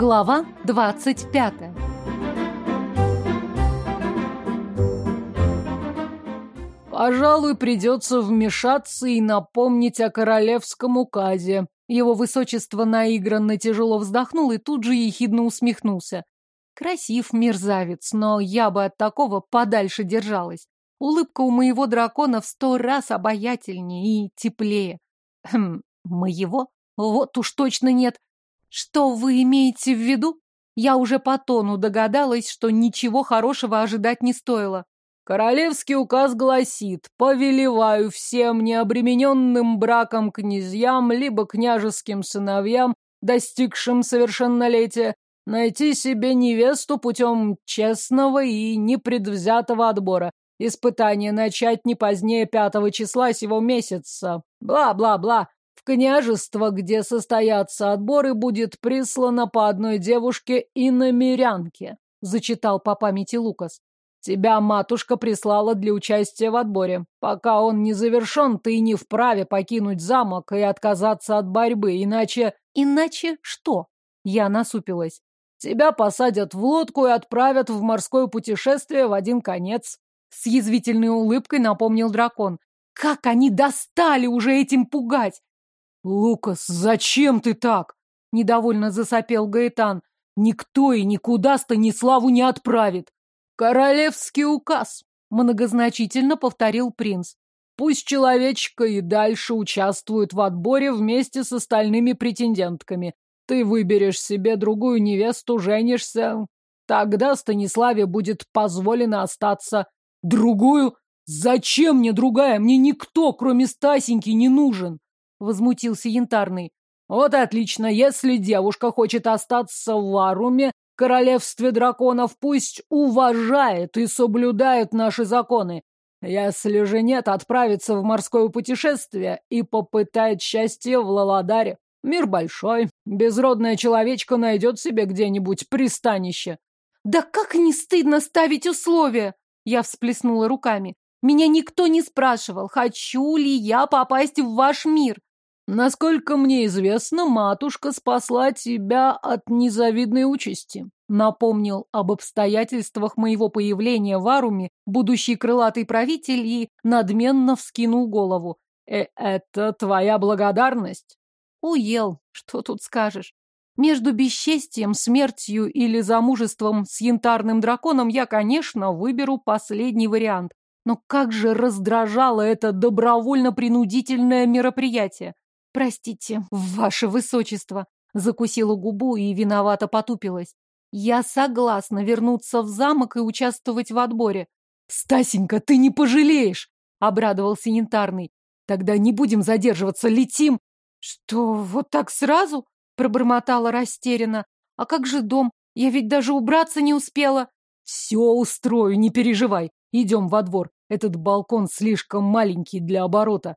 Глава двадцать пятая. Пожалуй, придется вмешаться и напомнить о королевском указе. Его высочество наигранно тяжело вздохнул и тут же ехидно усмехнулся. Красив мерзавец, но я бы от такого подальше держалась. Улыбка у моего дракона в сто раз обаятельнее и теплее. Хм, моего? Вот уж точно нет. Что вы имеете в виду? Я уже по тону догадалась, что ничего хорошего ожидать не стоило. Королевский указ гласит, повелеваю всем необремененным браком князьям либо княжеским сыновьям, достигшим совершеннолетия, найти себе невесту путем честного и непредвзятого отбора, испытание начать не позднее пятого числа сего месяца. Бла-бла-бла. Княжество, где состоятся отборы, будет прислано по одной девушке и намерянке, зачитал по памяти Лукас. Тебя матушка прислала для участия в отборе. Пока он не завершен, ты не вправе покинуть замок и отказаться от борьбы, иначе... Иначе что? Я насупилась. Тебя посадят в лодку и отправят в морское путешествие в один конец. С язвительной улыбкой напомнил дракон. Как они достали уже этим пугать! Лукас, зачем ты так? Недовольно засопел Гаэтан. Никто и никуда Станиславу не отправит. «Королевский указ», — многозначительно повторил принц. «Пусть человечка и дальше участвует в отборе вместе с остальными претендентками. Ты выберешь себе другую невесту, женишься. Тогда Станиславе будет позволено остаться. Другую? Зачем мне другая? Мне никто, кроме Стасеньки, не нужен!» Возмутился Янтарный. «Вот отлично, если девушка хочет остаться в Варуме, королевстве драконов пусть уважает и соблюдает наши законы. Если же нет, отправится в морское путешествие и попытает счастье в Лаладаре. Мир большой, безродная человечка найдет себе где-нибудь пристанище. Да как не стыдно ставить условия! Я всплеснула руками. Меня никто не спрашивал, хочу ли я попасть в ваш мир. Насколько мне известно, матушка спасла тебя от незавидной участи. Напомнил об обстоятельствах моего появления в Аруме будущий крылатый правитель и надменно вскинул голову. Э это твоя благодарность? Уел, что тут скажешь. Между бесчестием, смертью или замужеством с янтарным драконом я, конечно, выберу последний вариант. Но как же раздражало это добровольно-принудительное мероприятие. «Простите, ваше высочество», — закусила губу и виновато потупилась. «Я согласна вернуться в замок и участвовать в отборе». «Стасенька, ты не пожалеешь!» — обрадовался Янтарный. «Тогда не будем задерживаться, летим!» «Что, вот так сразу?» — пробормотала растерянно. «А как же дом? Я ведь даже убраться не успела». «Все устрою, не переживай. Идем во двор. Этот балкон слишком маленький для оборота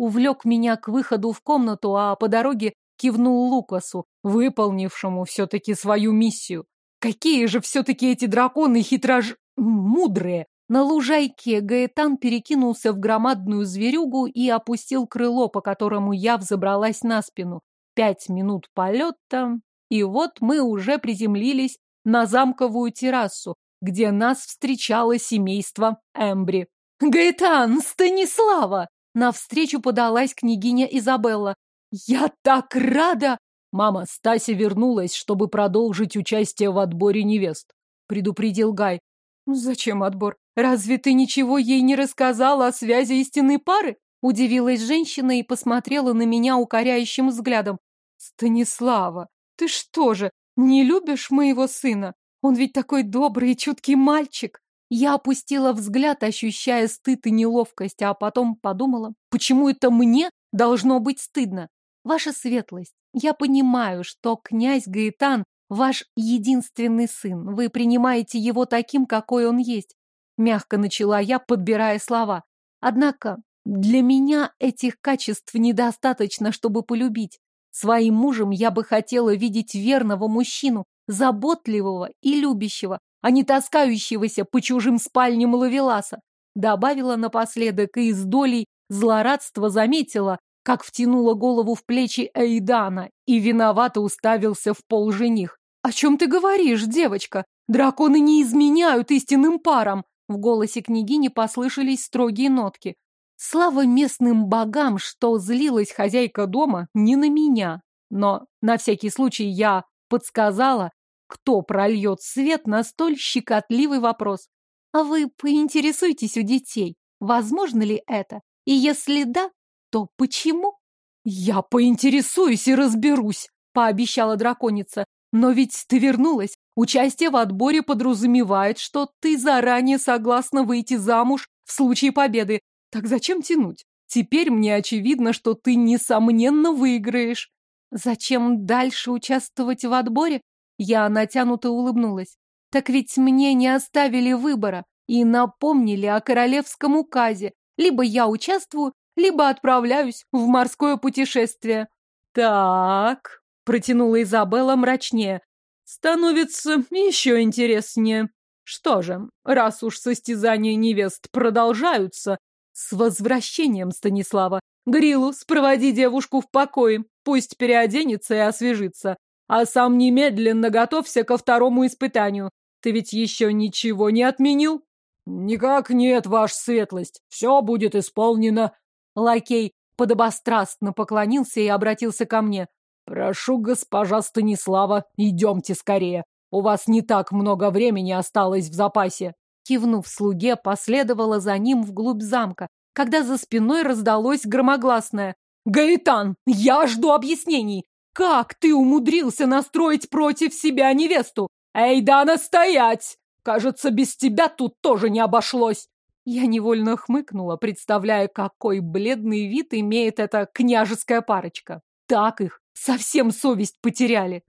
увлек меня к выходу в комнату, а по дороге кивнул Лукасу, выполнившему все-таки свою миссию. Какие же все-таки эти драконы хитрож... мудрые! На лужайке Гаэтан перекинулся в громадную зверюгу и опустил крыло, по которому я взобралась на спину. Пять минут полета, и вот мы уже приземлились на замковую террасу, где нас встречало семейство Эмбри. «Гаэтан! Станислава!» Навстречу подалась княгиня Изабелла. «Я так рада!» «Мама, Стася вернулась, чтобы продолжить участие в отборе невест», — предупредил Гай. «Зачем отбор? Разве ты ничего ей не рассказала о связи истинной пары?» Удивилась женщина и посмотрела на меня укоряющим взглядом. «Станислава, ты что же, не любишь моего сына? Он ведь такой добрый и чуткий мальчик!» Я опустила взгляд, ощущая стыд и неловкость, а потом подумала, почему это мне должно быть стыдно? Ваша светлость, я понимаю, что князь Гаэтан ваш единственный сын. Вы принимаете его таким, какой он есть. Мягко начала я, подбирая слова. Однако для меня этих качеств недостаточно, чтобы полюбить. Своим мужем я бы хотела видеть верного мужчину, заботливого и любящего, а не таскающегося по чужим спальням ловеласа. Добавила напоследок и с долей злорадства заметила, как втянула голову в плечи Эйдана и виновато уставился в пол жених. О чем ты говоришь, девочка? Драконы не изменяют истинным парам. В голосе княгини послышались строгие нотки. Слава местным богам, что злилась хозяйка дома не на меня. Но на всякий случай я подсказала, кто прольет свет на столь щекотливый вопрос. А вы поинтересуйтесь у детей, возможно ли это? И если да, то почему? Я поинтересуюсь и разберусь, пообещала драконица. Но ведь ты вернулась. Участие в отборе подразумевает, что ты заранее согласна выйти замуж в случае победы. Так зачем тянуть? Теперь мне очевидно, что ты, несомненно, выиграешь. Зачем дальше участвовать в отборе? Я натянуто улыбнулась. Так ведь мне не оставили выбора и напомнили о королевском указе. Либо я участвую, либо отправляюсь в морское путешествие. Так, протянула Изабелла мрачнее. Становится еще интереснее. Что же, раз уж состязания невест продолжаются, с возвращением, Станислава. Грилус, проводи девушку в покое, пусть переоденется и освежится. А сам немедленно готовься ко второму испытанию. Ты ведь еще ничего не отменил? Никак нет, ваша светлость. Все будет исполнено. Лакей подобострастно поклонился и обратился ко мне. Прошу, госпожа Станислава, идемте скорее. У вас не так много времени осталось в запасе. Кивнув слуге, последовала за ним вглубь замка, когда за спиной раздалось громогласное. «Гаэтан, я жду объяснений! Как ты умудрился настроить против себя невесту? Эй, да настоять! Кажется, без тебя тут тоже не обошлось!» Я невольно хмыкнула, представляя, какой бледный вид имеет эта княжеская парочка. Так их совсем совесть потеряли.